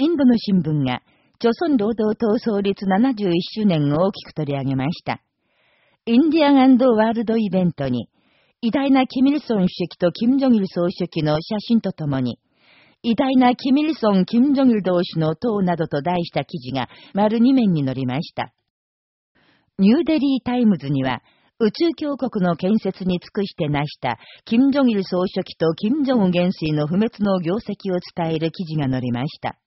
インドの新聞が、朝鮮労働党創立71周年を大きく取り上げました。 Indian World Event に、偉大なキム・イルソン主席とキム・ジョンイル総書記の写真とともに、偉大なキム・イルソン・キム・ジョンイル同志の党などと題した記事が丸2面に載りました。ニューデリー・タイムズには、宇宙強国の建設に尽くして成した、金正日総書記と金正恩元帥の不滅の業績を伝える記事が載りました。